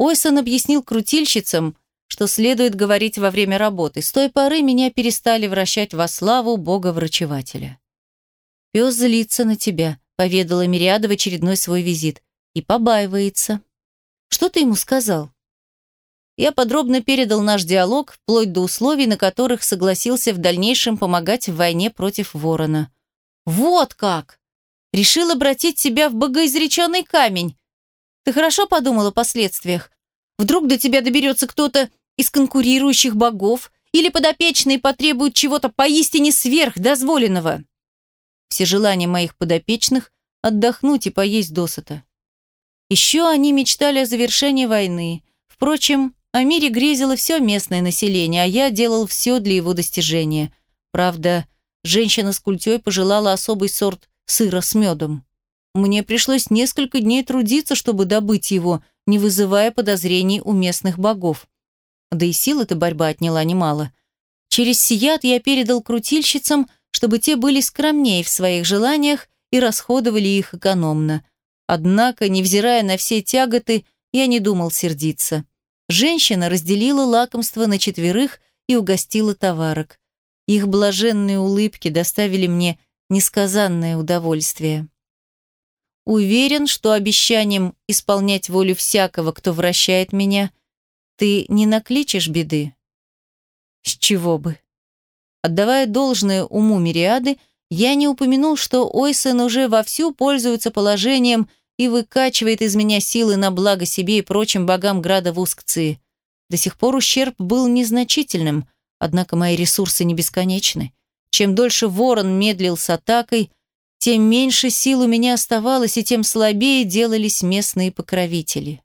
Ойсон объяснил крутильщицам, что следует говорить во время работы. С той поры меня перестали вращать во славу бога-врачевателя. «Пес злится на тебя», — поведала Мириада в очередной свой визит. «И побаивается». «Что ты ему сказал?» Я подробно передал наш диалог, вплоть до условий, на которых согласился в дальнейшем помогать в войне против ворона. «Вот как! Решил обратить себя в богоизреченный камень. Ты хорошо подумал о последствиях? Вдруг до тебя доберется кто-то из конкурирующих богов или подопечные потребуют чего-то поистине сверхдозволенного?» Все желания моих подопечных – отдохнуть и поесть досыта. Еще они мечтали о завершении войны. Впрочем, о мире грезило все местное население, а я делал все для его достижения. Правда, женщина с культей пожелала особый сорт сыра с медом. Мне пришлось несколько дней трудиться, чтобы добыть его, не вызывая подозрений у местных богов. Да и сил эта борьба отняла немало. Через сият я передал крутильщицам, чтобы те были скромнее в своих желаниях и расходовали их экономно. Однако, невзирая на все тяготы, я не думал сердиться. Женщина разделила лакомство на четверых и угостила товарок. Их блаженные улыбки доставили мне несказанное удовольствие. Уверен, что обещанием исполнять волю всякого, кто вращает меня, ты не накличешь беды. С чего бы? Отдавая должное уму Мириады, я не упомянул, что Ойсен уже вовсю пользуется положением и выкачивает из меня силы на благо себе и прочим богам града Вускции. До сих пор ущерб был незначительным, однако мои ресурсы не бесконечны. Чем дольше ворон медлил с атакой, тем меньше сил у меня оставалось, и тем слабее делались местные покровители.